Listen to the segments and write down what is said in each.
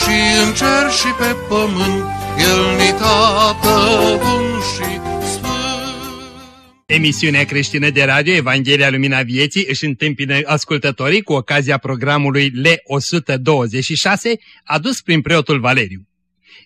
și în cer și pe pământ, El ni tată bun și Emisiunea creștină de radio Evanghelia Lumina Vieții își întâmpină ascultătorii cu ocazia programului L126 adus prin preotul Valeriu.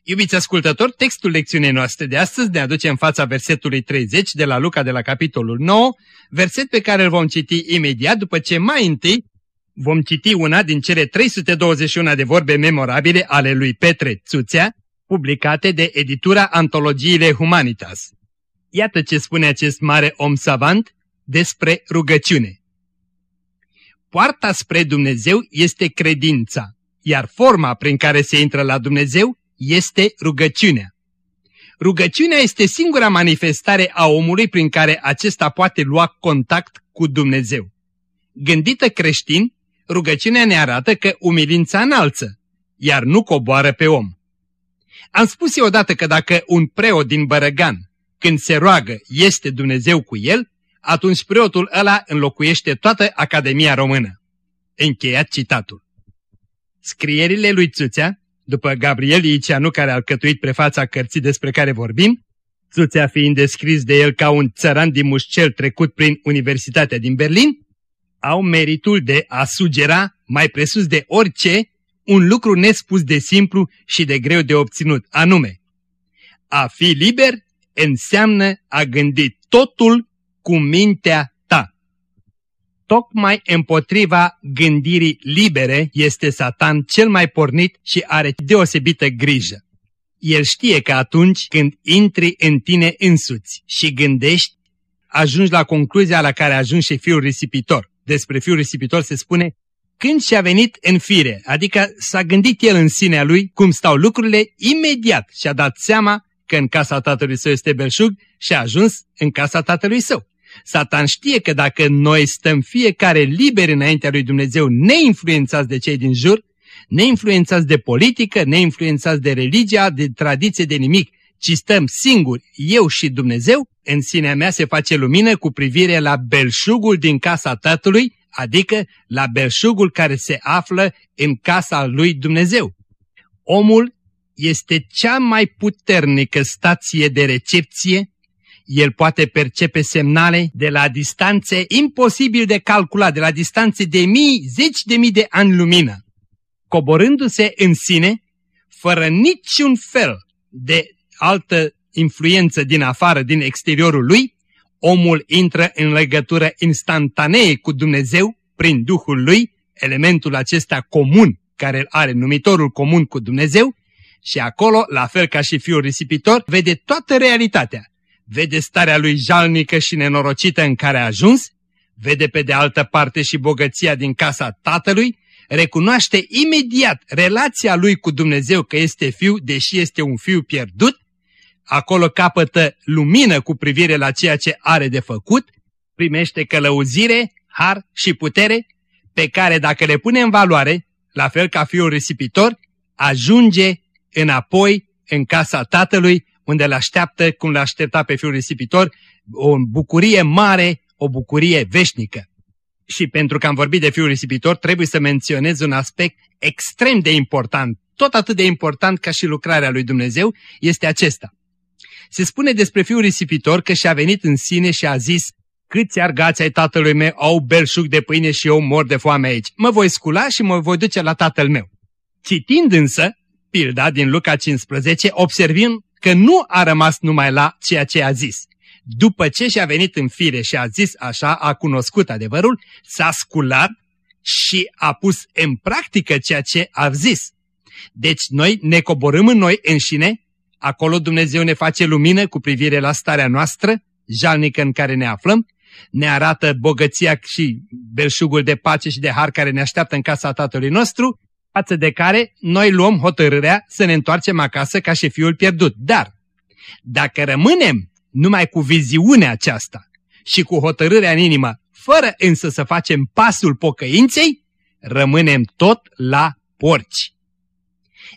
Iubiți ascultători, textul lecțiunii noastre de astăzi ne aduce în fața versetului 30 de la Luca de la capitolul 9, verset pe care îl vom citi imediat după ce mai întâi vom citi una din cele 321 de vorbe memorabile ale lui Petre Țuțea, publicate de editura Antologiile Humanitas. Iată ce spune acest mare om savant despre rugăciune. Poarta spre Dumnezeu este credința, iar forma prin care se intră la Dumnezeu este rugăciunea. Rugăciunea este singura manifestare a omului prin care acesta poate lua contact cu Dumnezeu. Gândită creștin, rugăciunea ne arată că umilința înalță, iar nu coboară pe om. Am spus eu odată că dacă un preot din Bărăgan când se roagă, este Dumnezeu cu el, atunci preotul ăla înlocuiește toată Academia Română. Încheiat citatul. Scrierile lui Țuțea, după Gabriel Iceanu care a alcătuit prefața cărții despre care vorbim, Țuțea fiind descris de el ca un țăran din mușcel trecut prin Universitatea din Berlin, au meritul de a sugera, mai presus de orice, un lucru nespus de simplu și de greu de obținut, anume, a fi liber înseamnă a gândi totul cu mintea ta. Tocmai împotriva gândirii libere este Satan cel mai pornit și are deosebită grijă. El știe că atunci când intri în tine însuți și gândești, ajungi la concluzia la care ajungi și fiul risipitor. Despre fiul risipitor se spune când și-a venit în fire, adică s-a gândit el în sinea lui cum stau lucrurile, imediat și-a dat seama că în casa tatălui său este belșug și a ajuns în casa tatălui său. Satan știe că dacă noi stăm fiecare liberi înaintea lui Dumnezeu, neinfluențați de cei din jur, neinfluențați de politică, neinfluențați de religia, de tradiție, de nimic, ci stăm singuri, eu și Dumnezeu, în sinea mea se face lumină cu privire la belșugul din casa Tatălui, adică la belșugul care se află în casa lui Dumnezeu. Omul este cea mai puternică stație de recepție, el poate percepe semnale de la distanțe imposibil de calculat, de la distanțe de mii, zeci de mii de ani lumină. Coborându-se în sine, fără niciun fel de altă influență din afară, din exteriorul lui, omul intră în legătură instantanee cu Dumnezeu prin Duhul lui, elementul acesta comun care îl are numitorul comun cu Dumnezeu, și acolo, la fel ca și fiul risipitor, vede toată realitatea. Vede starea lui jalnică și nenorocită în care a ajuns, vede pe de altă parte și bogăția din casa tatălui, recunoaște imediat relația lui cu Dumnezeu că este fiu, deși este un fiu pierdut, acolo capătă lumină cu privire la ceea ce are de făcut, primește călăuzire, har și putere, pe care dacă le pune în valoare, la fel ca fiul risipitor, ajunge înapoi în casa tatălui, unde îl așteaptă, cum l aștepta pe fiul risipitor, o bucurie mare, o bucurie veșnică. Și pentru că am vorbit de fiul risipitor, trebuie să menționez un aspect extrem de important, tot atât de important ca și lucrarea lui Dumnezeu, este acesta. Se spune despre fiul risipitor că și-a venit în sine și a zis, câți argați ai tatălui meu au belșug de pâine și eu mor de foame aici. Mă voi scula și mă voi duce la tatăl meu. Citind însă, pilda din Luca 15, observim că nu a rămas numai la ceea ce a zis. După ce și-a venit în fire și a zis așa, a cunoscut adevărul, s-a sculat și a pus în practică ceea ce a zis. Deci noi ne coborâm în noi înșine, acolo Dumnezeu ne face lumină cu privire la starea noastră, jalnică în care ne aflăm, ne arată bogăția și belșugul de pace și de har care ne așteaptă în casa Tatălui nostru față de care noi luăm hotărârea să ne întoarcem acasă ca și fiul pierdut. Dar, dacă rămânem numai cu viziunea aceasta și cu hotărârea în inimă, fără însă să facem pasul pocăinței, rămânem tot la porci.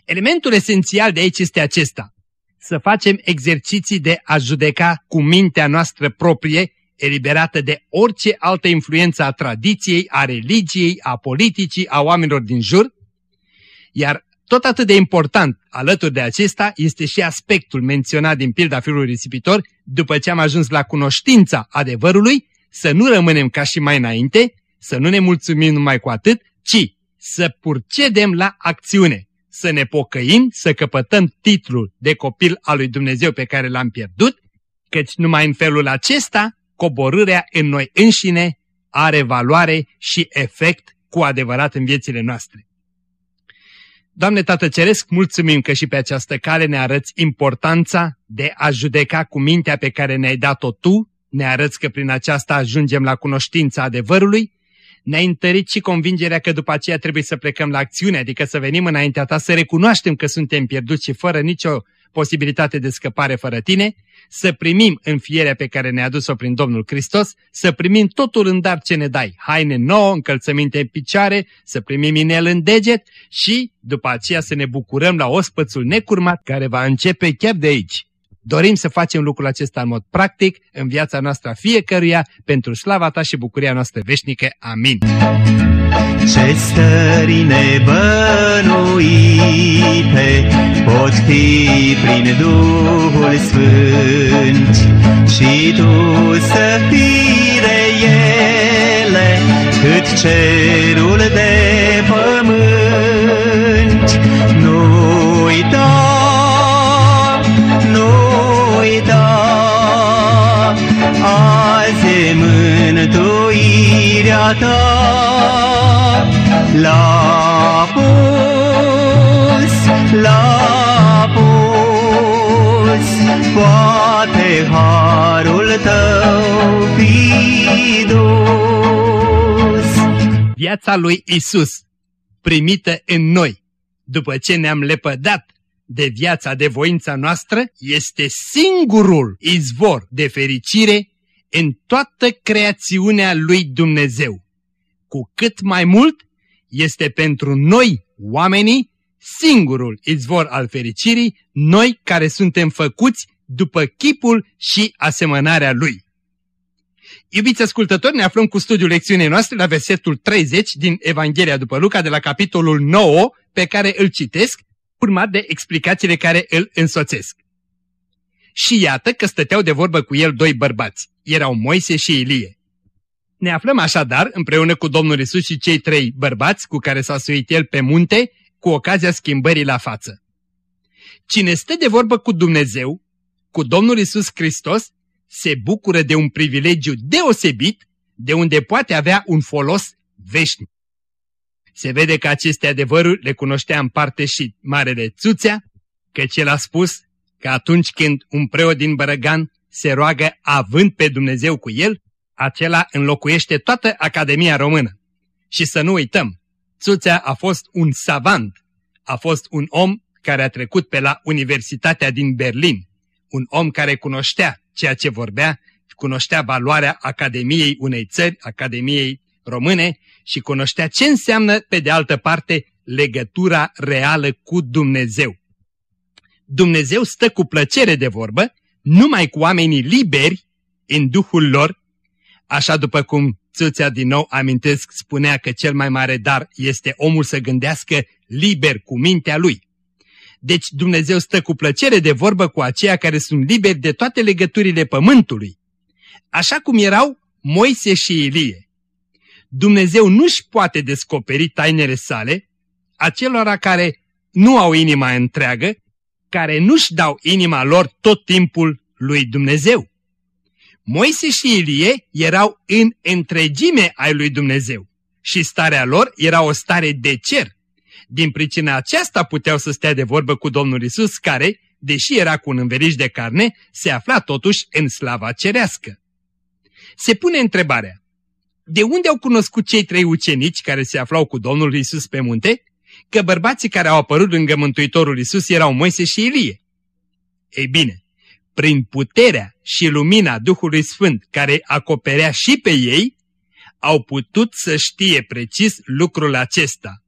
Elementul esențial de aici este acesta. Să facem exerciții de a judeca cu mintea noastră proprie, eliberată de orice altă influență a tradiției, a religiei, a politicii, a oamenilor din jur, iar tot atât de important alături de acesta este și aspectul menționat din pilda fiului risipitor, după ce am ajuns la cunoștința adevărului, să nu rămânem ca și mai înainte, să nu ne mulțumim numai cu atât, ci să purcedem la acțiune, să ne pocăim, să căpătăm titlul de copil al lui Dumnezeu pe care l-am pierdut, căci numai în felul acesta coborârea în noi înșine are valoare și efect cu adevărat în viețile noastre. Doamne Tată Ceresc, mulțumim că și pe această cale ne arăți importanța de a judeca cu mintea pe care ne-ai dat-o Tu, ne arăți că prin aceasta ajungem la cunoștința adevărului, ne-ai întărit și convingerea că după aceea trebuie să plecăm la acțiune, adică să venim înaintea Ta să recunoaștem că suntem pierduți și fără nicio posibilitate de scăpare fără Tine, să primim înfierea pe care ne-a adus-o prin Domnul Hristos, să primim totul în dar ce ne dai, haine nouă, încălțăminte în picioare, să primim inel în deget și după aceea să ne bucurăm la ospățul necurmat care va începe chiar de aici. Dorim să facem lucrul acesta în mod practic în viața noastră fiecăruia pentru slava Ta și bucuria noastră veșnică. Amin. Ce stări nebănuite pot fi prin Duhul Sfânt și Tu să fii de ele cât cerul de pământ. Mântuirea Ta la pus, la pus, poate harul tău fi dus. Viața lui Isus, primită în noi, după ce ne-am lepădat de viața de voința noastră, este singurul izvor de fericire în toată creațiunea lui Dumnezeu. Cu cât mai mult este pentru noi, oamenii, singurul izvor al fericirii, noi care suntem făcuți după chipul și asemănarea Lui. Iubiți ascultători, ne aflăm cu studiul lecțiunii noastre la versetul 30 din Evanghelia după Luca de la capitolul 9 pe care îl citesc, urmat de explicațiile care îl însoțesc. Și iată că stăteau de vorbă cu el doi bărbați, erau Moise și Ilie. Ne aflăm așadar împreună cu Domnul Isus și cei trei bărbați cu care s-a suit el pe munte cu ocazia schimbării la față. Cine stă de vorbă cu Dumnezeu, cu Domnul Isus Hristos, se bucură de un privilegiu deosebit de unde poate avea un folos veșnic. Se vede că aceste adevăruri le cunoștea în parte și Marele Țuțea, căci el a spus că atunci când un preot din Bărăgan se roagă având pe Dumnezeu cu el, acela înlocuiește toată Academia Română. Și să nu uităm, Țuțea a fost un savant, a fost un om care a trecut pe la Universitatea din Berlin, un om care cunoștea ceea ce vorbea, cunoștea valoarea Academiei unei țări, Academiei Române și cunoștea ce înseamnă, pe de altă parte, legătura reală cu Dumnezeu. Dumnezeu stă cu plăcere de vorbă numai cu oamenii liberi în duhul lor Așa după cum Țuțea din nou amintesc spunea că cel mai mare dar este omul să gândească liber cu mintea lui. Deci Dumnezeu stă cu plăcere de vorbă cu aceia care sunt liberi de toate legăturile pământului. Așa cum erau Moise și Ilie. Dumnezeu nu-și poate descoperi tainele sale acelora care nu au inima întreagă, care nu-și dau inima lor tot timpul lui Dumnezeu. Moise și Ilie erau în întregime ai lui Dumnezeu și starea lor era o stare de cer. Din pricina aceasta puteau să stea de vorbă cu Domnul Isus, care, deși era cu un înveliș de carne, se afla totuși în slava cerească. Se pune întrebarea, de unde au cunoscut cei trei ucenici care se aflau cu Domnul Isus pe munte, că bărbații care au apărut lângă Mântuitorul Isus erau Moise și Ilie. Ei bine, prin puterea și lumina Duhului Sfânt care acoperea și pe ei, au putut să știe precis lucrul acesta.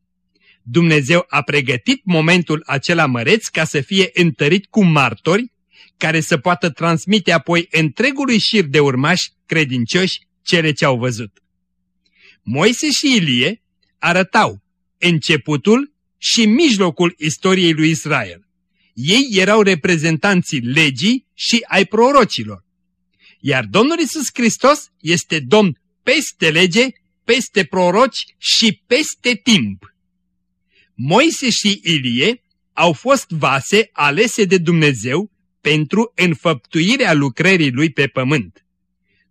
Dumnezeu a pregătit momentul acela măreț ca să fie întărit cu martori, care să poată transmite apoi întregului șir de urmași credincioși cele ce au văzut. Moise și Ilie arătau începutul și mijlocul istoriei lui Israel. Ei erau reprezentanții legii și ai prorocilor. Iar Domnul Isus Hristos este Domn peste lege, peste proroci și peste timp. Moise și Ilie au fost vase alese de Dumnezeu pentru înfăptuirea lucrării lui pe pământ.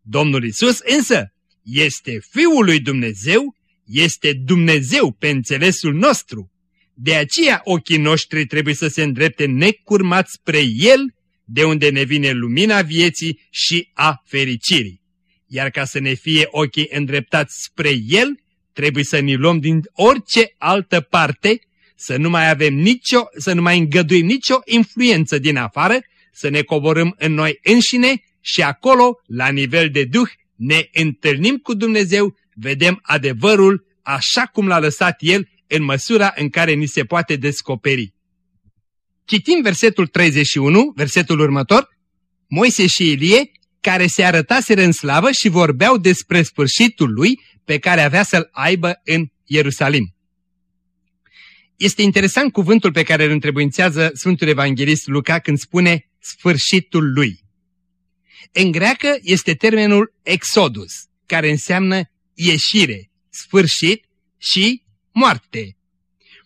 Domnul Isus însă este Fiul lui Dumnezeu, este Dumnezeu pe înțelesul nostru. De aceea ochii noștri trebuie să se îndrepte necurmați spre El, de unde ne vine lumina vieții și a fericirii. Iar ca să ne fie ochii îndreptați spre El, trebuie să ne luăm din orice altă parte, să nu mai avem nicio, să nu mai îngăduim nicio influență din afară, să ne coborâm în noi înșine și acolo, la nivel de Duh, ne întâlnim cu Dumnezeu, vedem adevărul așa cum l-a lăsat El în măsura în care ni se poate descoperi. Citim versetul 31, versetul următor, Moise și Ilie, care se arătaseră în slavă și vorbeau despre sfârșitul lui pe care avea să-l aibă în Ierusalim. Este interesant cuvântul pe care îl întrebuințează Sfântul Evanghelist Luca când spune sfârșitul lui. În greacă este termenul exodus, care înseamnă ieșire, sfârșit și moarte.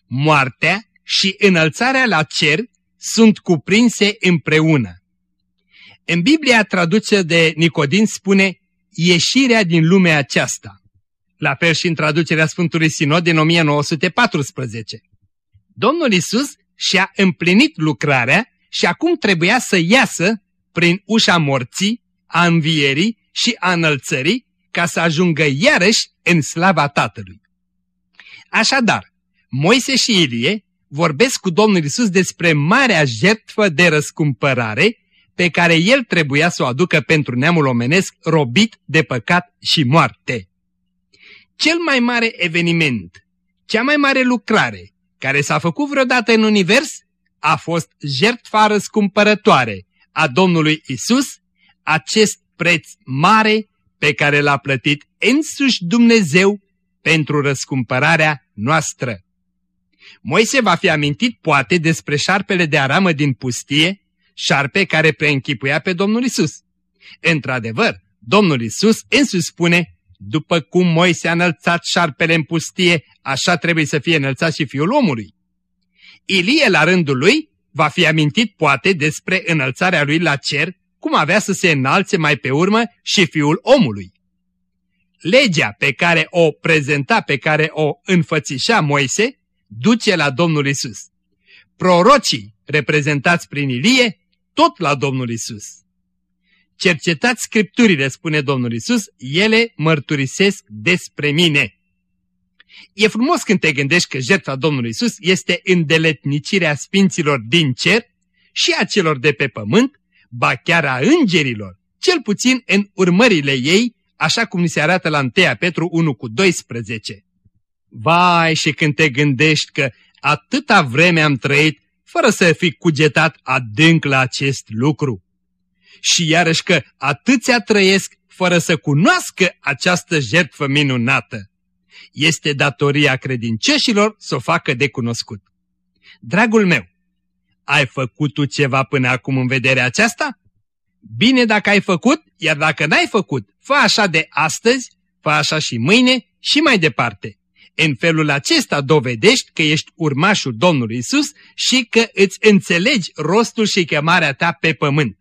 Moartea și înălțarea la cer sunt cuprinse împreună. În Biblia traduce de Nicodin spune ieșirea din lumea aceasta. La fel și în traducerea Sfântului Sinod din 1914. Domnul Isus și-a împlinit lucrarea și acum trebuia să iasă prin ușa morții, a învierii și a înălțării ca să ajungă iarăși în slava Tatălui. Așadar, Moise și Ilie vorbesc cu Domnul Isus despre marea jertfă de răscumpărare pe care el trebuia să o aducă pentru neamul omenesc robit de păcat și moarte. Cel mai mare eveniment, cea mai mare lucrare care s-a făcut vreodată în univers a fost jertfa răscumpărătoare a Domnului Isus, acest preț mare pe care l-a plătit însuși Dumnezeu pentru răscumpărarea noastră. Moise va fi amintit poate despre șarpele de aramă din pustie, șarpe care preînchipuia pe Domnul Isus. Într-adevăr, Domnul Isus însuși spune, după cum Moise a înălțat șarpele în pustie, așa trebuie să fie înălțat și fiul omului. Ilie, la rândul lui, va fi amintit poate despre înălțarea lui la cer, cum avea să se înalțe mai pe urmă și fiul omului. Legea pe care o prezenta, pe care o înfățișa Moise, duce la Domnul Isus. Prorocii, reprezentați prin Ilie, tot la Domnul Isus. Cercetați scripturile, spune Domnul Isus, ele mărturisesc despre mine. E frumos când te gândești că jertfa Domnului Isus este îndeletnicirea sfinților din cer și a celor de pe pământ, ba chiar a îngerilor, cel puțin în urmările ei, așa cum ni se arată la 1 Petru 1 cu 12. Vai și când te gândești că atâta vreme am trăit fără să fi cugetat adânc la acest lucru. Și iarăși că atâția trăiesc fără să cunoască această jertfă minunată. Este datoria credincioșilor să o facă de cunoscut. Dragul meu, ai făcut tu ceva până acum în vederea aceasta? Bine dacă ai făcut, iar dacă n-ai făcut, fă așa de astăzi, fă așa și mâine și mai departe. În felul acesta dovedești că ești urmașul Domnului Isus și că îți înțelegi rostul și chemarea ta pe pământ.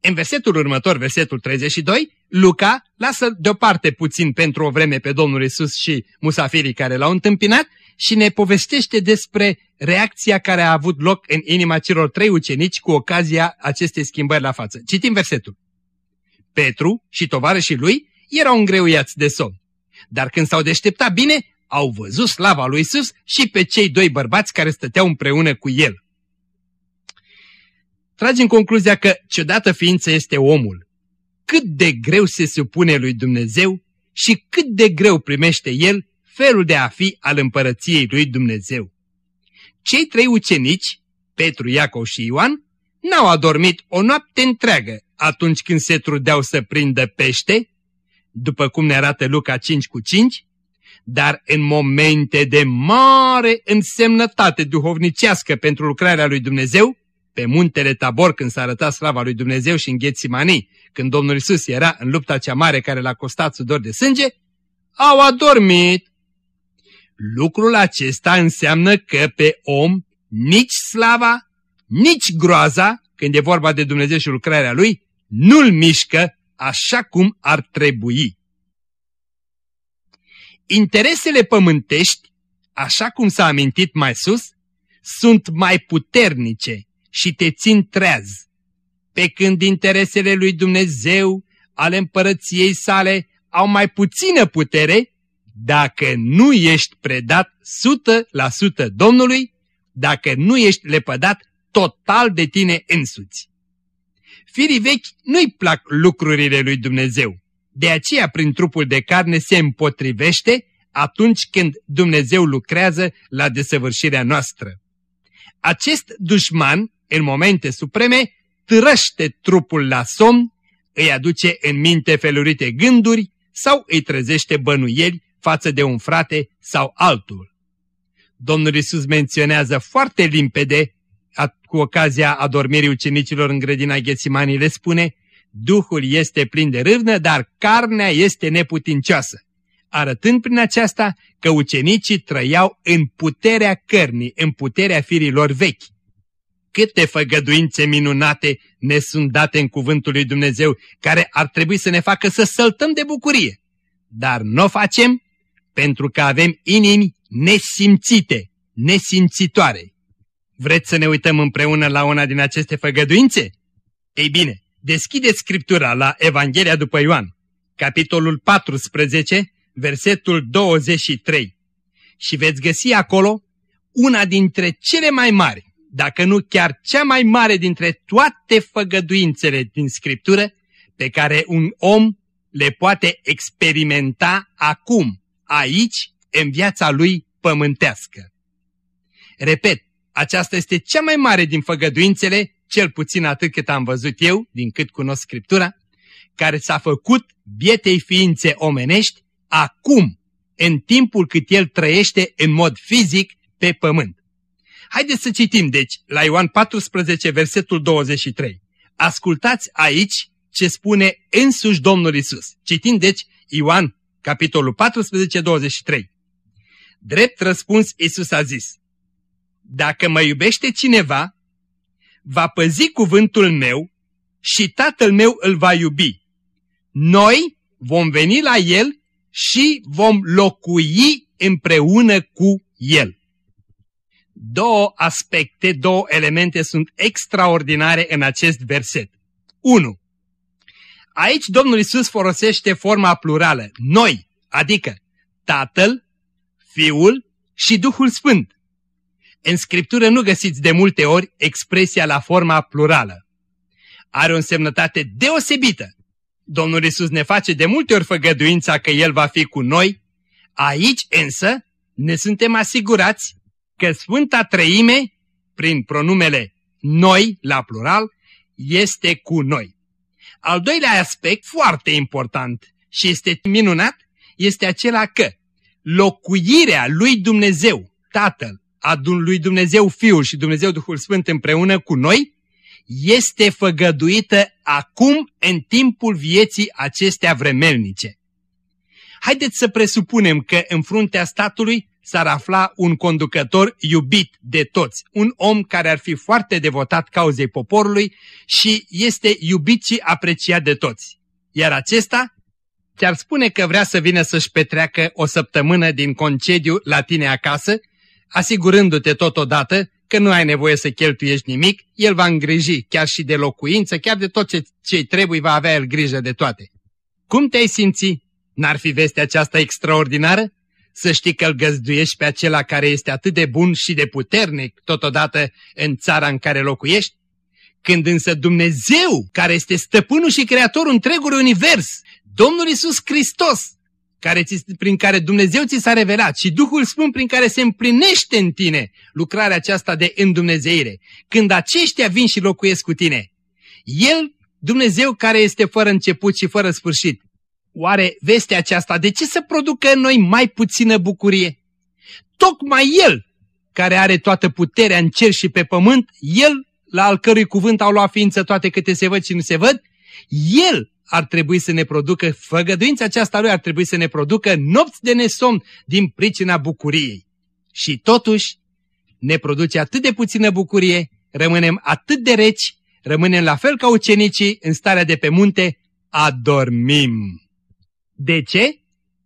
În versetul următor, versetul 32, Luca lasă deoparte puțin pentru o vreme pe Domnul Isus și musafirii care l-au întâmpinat și ne povestește despre reacția care a avut loc în inima celor trei ucenici cu ocazia acestei schimbări la față. Citim versetul. Petru și tovarășii lui erau îngreuiați de somn, dar când s-au deșteptat bine, au văzut slava lui Isus și pe cei doi bărbați care stăteau împreună cu el. Tragem concluzia că ciudată ființă este omul. Cât de greu se supune lui Dumnezeu și cât de greu primește el felul de a fi al împărăției lui Dumnezeu. Cei trei ucenici, Petru, Iacov și Ioan, n-au adormit o noapte întreagă atunci când se trudeau să prindă pește, după cum ne arată Luca 5 cu 5, dar în momente de mare însemnătate duhovnicească pentru lucrarea lui Dumnezeu, pe muntele Tabor când s-a arătat slava lui Dumnezeu și în Ghețimanii, când Domnul Isus era în lupta cea mare care l-a costat sudor de sânge, au adormit. Lucrul acesta înseamnă că pe om nici slava, nici groaza, când e vorba de Dumnezeu și lucrarea Lui, nu-l mișcă așa cum ar trebui. Interesele pământești, așa cum s-a amintit mai sus, sunt mai puternice și te țin treaz, pe când interesele lui Dumnezeu, ale împărăției sale, au mai puțină putere dacă nu ești predat 100% Domnului, dacă nu ești lepădat total de tine însuți. Firii vechi nu-i plac lucrurile lui Dumnezeu, de aceea prin trupul de carne se împotrivește atunci când Dumnezeu lucrează la desăvârșirea noastră. Acest dușman, în momente supreme, trăște trupul la somn, îi aduce în minte felurite gânduri sau îi trezește bănuieli față de un frate sau altul. Domnul Isus menționează foarte limpede, cu ocazia adormirii ucenicilor în grădina Ghețimanii, le spune, Duhul este plin de râvnă, dar carnea este neputincioasă, arătând prin aceasta că ucenicii trăiau în puterea cărnii, în puterea firilor vechi. Câte făgăduințe minunate ne sunt date în cuvântul lui Dumnezeu, care ar trebui să ne facă să săltăm de bucurie. Dar nu o facem pentru că avem inimi nesimțite, nesimțitoare. Vreți să ne uităm împreună la una din aceste făgăduințe? Ei bine, deschideți Scriptura la Evanghelia după Ioan, capitolul 14, versetul 23 și veți găsi acolo una dintre cele mai mari, dacă nu chiar cea mai mare dintre toate făgăduințele din Scriptură pe care un om le poate experimenta acum, aici, în viața lui pământească. Repet, aceasta este cea mai mare din făgăduințele, cel puțin atât cât am văzut eu, din cât cunosc Scriptura, care s-a făcut bietei ființe omenești acum, în timpul cât el trăiește în mod fizic pe pământ. Haideți să citim, deci, la Ioan 14, versetul 23. Ascultați aici ce spune însuși Domnul Isus. Citim, deci, Ioan capitolul 14, 23. Drept răspuns, Isus a zis, Dacă mă iubește cineva, va păzi cuvântul meu și tatăl meu îl va iubi. Noi vom veni la el și vom locui împreună cu el. Două aspecte, două elemente sunt extraordinare în acest verset. 1. Aici Domnul Isus folosește forma plurală, noi, adică Tatăl, Fiul și Duhul Sfânt. În Scriptură nu găsiți de multe ori expresia la forma plurală. Are o însemnătate deosebită. Domnul Isus ne face de multe ori făgăduința că El va fi cu noi. Aici însă ne suntem asigurați că Sfânta Treime, prin pronumele noi, la plural, este cu noi. Al doilea aspect, foarte important și este minunat, este acela că locuirea lui Dumnezeu, Tatăl, a lui Dumnezeu Fiul și Dumnezeu Duhul Sfânt împreună cu noi, este făgăduită acum în timpul vieții acestea vremelnice. Haideți să presupunem că în fruntea statului s-ar afla un conducător iubit de toți, un om care ar fi foarte devotat cauzei poporului și este iubit și apreciat de toți. Iar acesta ți-ar spune că vrea să vină să-și petreacă o săptămână din concediu la tine acasă, asigurându-te totodată că nu ai nevoie să cheltuiești nimic, el va îngriji chiar și de locuință, chiar de tot ce ce trebuie, va avea el grijă de toate. Cum te-ai simți? N-ar fi vestea aceasta extraordinară? Să știi că îl găzduiești pe acela care este atât de bun și de puternic totodată în țara în care locuiești? Când însă Dumnezeu, care este stăpânul și creatorul întregului univers, Domnul Isus Hristos, care ți, prin care Dumnezeu ți s-a revelat și Duhul Sfânt prin care se împlinește în tine lucrarea aceasta de îndumnezeire, când aceștia vin și locuiesc cu tine, El, Dumnezeu care este fără început și fără sfârșit, oare vestea aceasta de ce să producă în noi mai puțină bucurie? Tocmai El, care are toată puterea în cer și pe pământ, El, la al cărui cuvânt au luat ființă toate câte se văd și nu se văd, El ar trebui să ne producă, făgăduința aceasta lui ar trebui să ne producă nopți de nesomn din pricina bucuriei. Și totuși ne produce atât de puțină bucurie, rămânem atât de reci, rămânem la fel ca ucenicii în starea de pe munte, adormim. De ce?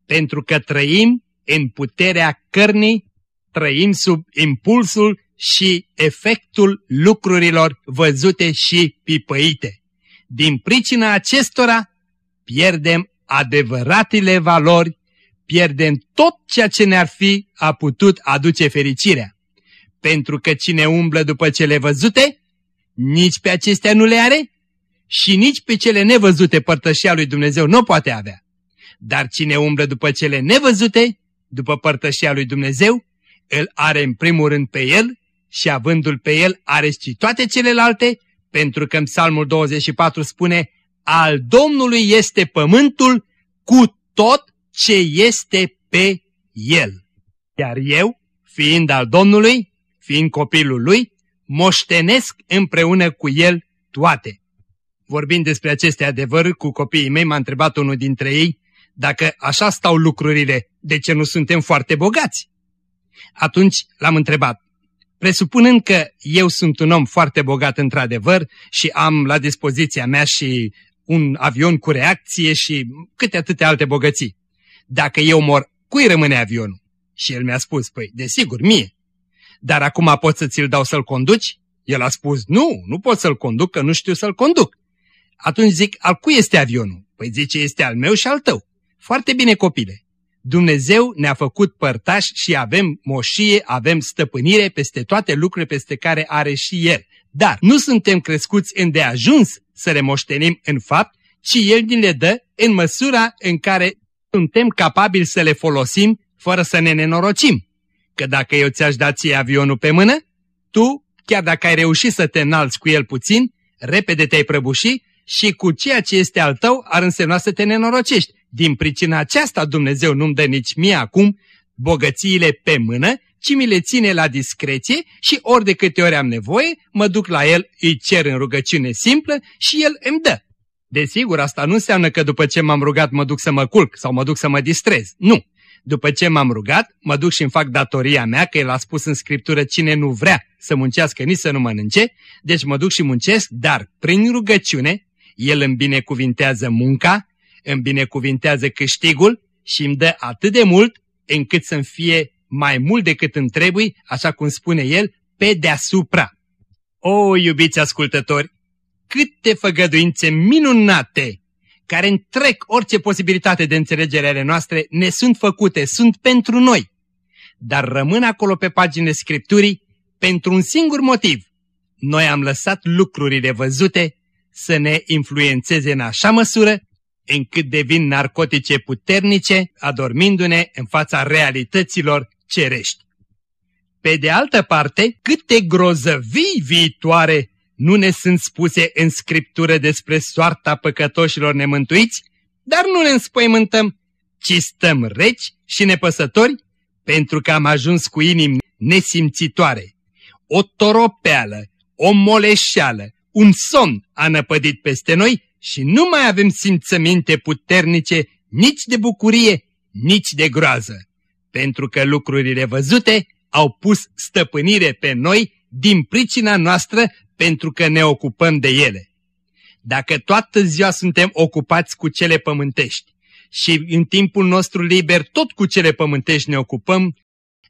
Pentru că trăim în puterea cărnii, trăim sub impulsul și efectul lucrurilor văzute și pipăite. Din pricina acestora pierdem adevăratele valori, pierdem tot ceea ce ne-ar fi a putut aduce fericirea. Pentru că cine umblă după cele văzute, nici pe acestea nu le are și nici pe cele nevăzute părtășia lui Dumnezeu nu poate avea. Dar cine umblă după cele nevăzute, după părtășia lui Dumnezeu, îl are în primul rând pe el și avându-l pe el are și toate celelalte pentru că în Psalmul 24 spune Al Domnului este pământul cu tot ce este pe el. Iar eu, fiind al Domnului, fiind copilul lui, moștenesc împreună cu el toate. Vorbind despre aceste adevăruri cu copiii mei, m-a întrebat unul dintre ei, dacă așa stau lucrurile, de ce nu suntem foarte bogați? Atunci l-am întrebat, Presupunând că eu sunt un om foarte bogat într-adevăr și am la dispoziția mea și un avion cu reacție și câte atâtea alte bogății. Dacă eu mor, cui rămâne avionul? Și el mi-a spus, păi, desigur, mie. Dar acum pot să ți-l dau să-l conduci? El a spus, nu, nu pot să-l conduc, că nu știu să-l conduc. Atunci zic, al cui este avionul? Păi zice, este al meu și al tău. Foarte bine, copile. Dumnezeu ne-a făcut părtași și avem moșie, avem stăpânire peste toate lucrurile peste care are și El. Dar nu suntem crescuți îndeajuns să le moștenim în fapt, ci El ni le dă în măsura în care suntem capabili să le folosim fără să ne nenorocim. Că dacă eu ți-aș da ție avionul pe mână, tu, chiar dacă ai reușit să te înalți cu el puțin, repede te-ai prăbuși și cu ceea ce este al tău ar însemna să te nenorocești. Din pricina aceasta Dumnezeu nu-mi dă nici mie acum bogățiile pe mână, ci mi le ține la discreție și ori de câte ori am nevoie, mă duc la El, îi cer în rugăciune simplă și El îmi dă. Desigur, asta nu înseamnă că după ce m-am rugat mă duc să mă culc sau mă duc să mă distrez. Nu. După ce m-am rugat, mă duc și îmi fac datoria mea, că El a spus în Scriptură cine nu vrea să muncească, nici să nu mănânce, deci mă duc și muncesc, dar prin rugăciune El îmi binecuvintează munca, îmi binecuvintează câștigul și îmi dă atât de mult încât să-mi fie mai mult decât îmi trebuie, așa cum spune el, pe deasupra. O, iubiți ascultători, câte făgăduințe minunate care întrec orice posibilitate de înțelegere ale noastre ne sunt făcute, sunt pentru noi, dar rămân acolo pe paginile Scripturii pentru un singur motiv. Noi am lăsat lucrurile văzute să ne influențeze în așa măsură încât devin narcotice puternice, adormindu-ne în fața realităților cerești. Pe de altă parte, câte grozăvii viitoare nu ne sunt spuse în scriptură despre soarta păcătoșilor nemântuiți, dar nu ne înspăimântăm, ci stăm reci și nepăsători pentru că am ajuns cu inimi nesimțitoare. O toropeală, o moleșeală, un somn a năpădit peste noi și nu mai avem simțăminte puternice nici de bucurie, nici de groază, pentru că lucrurile văzute au pus stăpânire pe noi din pricina noastră pentru că ne ocupăm de ele. Dacă toată ziua suntem ocupați cu cele pământești și în timpul nostru liber tot cu cele pământești ne ocupăm,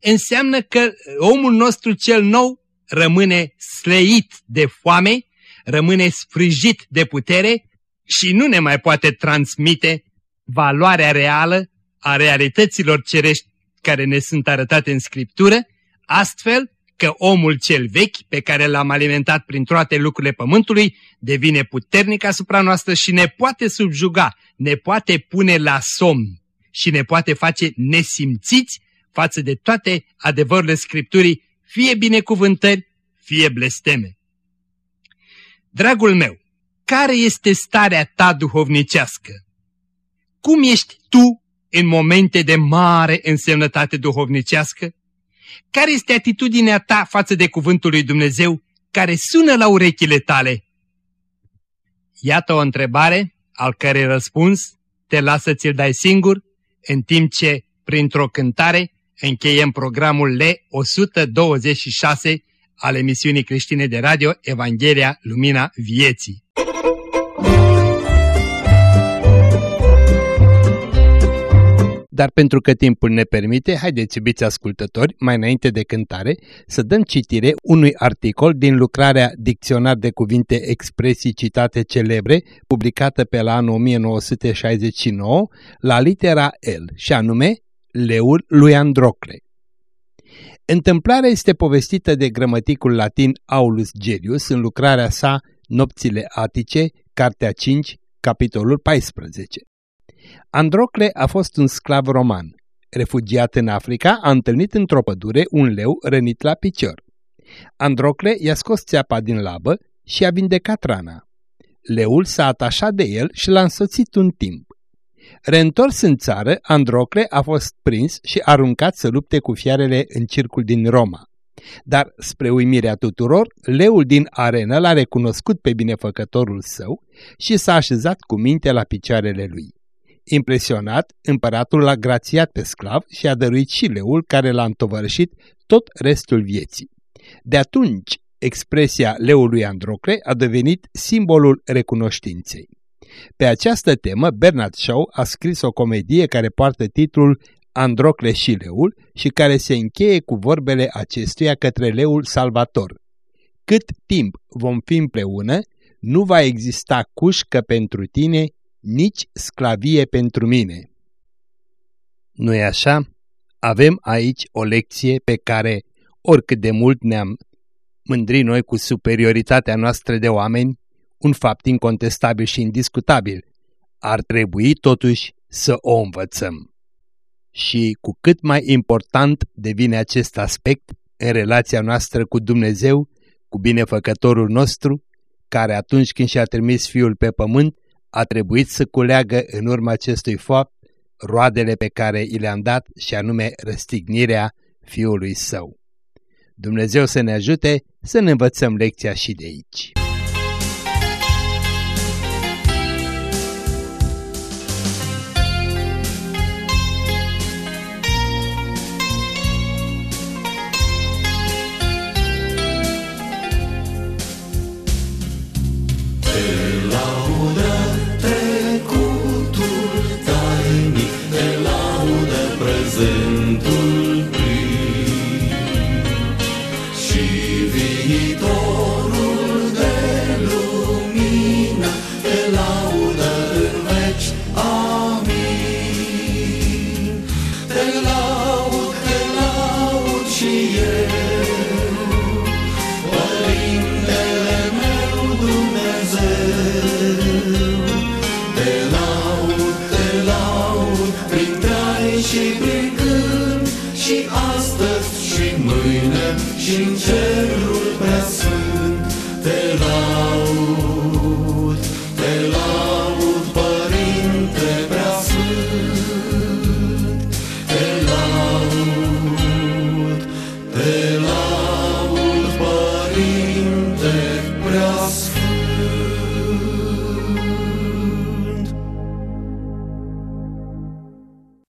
înseamnă că omul nostru cel nou rămâne sleit de foame, rămâne sfrijit de putere și nu ne mai poate transmite valoarea reală a realităților cerești care ne sunt arătate în Scriptură, astfel că omul cel vechi, pe care l-am alimentat prin toate lucrurile pământului, devine puternic asupra noastră și ne poate subjuga, ne poate pune la somn și ne poate face nesimțiți față de toate adevărurile Scripturii, fie binecuvântări, fie blesteme. Dragul meu, care este starea ta duhovnicească? Cum ești tu în momente de mare însemnătate duhovnicească? Care este atitudinea ta față de cuvântul lui Dumnezeu care sună la urechile tale? Iată o întrebare al cărei răspuns te lasă ți-l dai singur, în timp ce, printr-o cântare, încheiem programul L126 al emisiunii creștine de radio Evanghelia Lumina Vieții. Dar pentru că timpul ne permite, haideți, iubiți ascultători, mai înainte de cântare, să dăm citire unui articol din lucrarea Dicționar de cuvinte expresii citate celebre, publicată pe la anul 1969, la litera L, și anume Leul lui Androcle. Întâmplarea este povestită de grămăticul latin Aulus Gerius în lucrarea sa Nopțile Atice, Cartea 5, capitolul 14. Androcle a fost un sclav roman. Refugiat în Africa, a întâlnit într-o pădure un leu rănit la picior. Androcle i-a scos țeapa din labă și a vindecat rana. Leul s-a atașat de el și l-a însoțit un timp. Reîntors în țară, Androcle a fost prins și aruncat să lupte cu fiarele în circul din Roma. Dar, spre uimirea tuturor, leul din arenă l-a recunoscut pe binefăcătorul său și s-a așezat cu minte la picioarele lui. Impresionat, împăratul l-a grațiat pe sclav și a dăruit și leul care l-a întovărășit tot restul vieții. De atunci, expresia leului Androcle a devenit simbolul recunoștinței. Pe această temă, Bernard Shaw a scris o comedie care poartă titlul Androcle și leul și care se încheie cu vorbele acestuia către leul salvator. Cât timp vom fi împreună, nu va exista cușcă pentru tine nici sclavie pentru mine. nu e așa? Avem aici o lecție pe care, oricât de mult ne-am mândri noi cu superioritatea noastră de oameni, un fapt incontestabil și indiscutabil, ar trebui totuși să o învățăm. Și cu cât mai important devine acest aspect în relația noastră cu Dumnezeu, cu binefăcătorul nostru, care atunci când și-a trimis Fiul pe pământ, a trebuit să culeagă în urma acestui fapt roadele pe care i le-am dat și anume răstignirea Fiului Său. Dumnezeu să ne ajute să ne învățăm lecția și de aici. Te laud,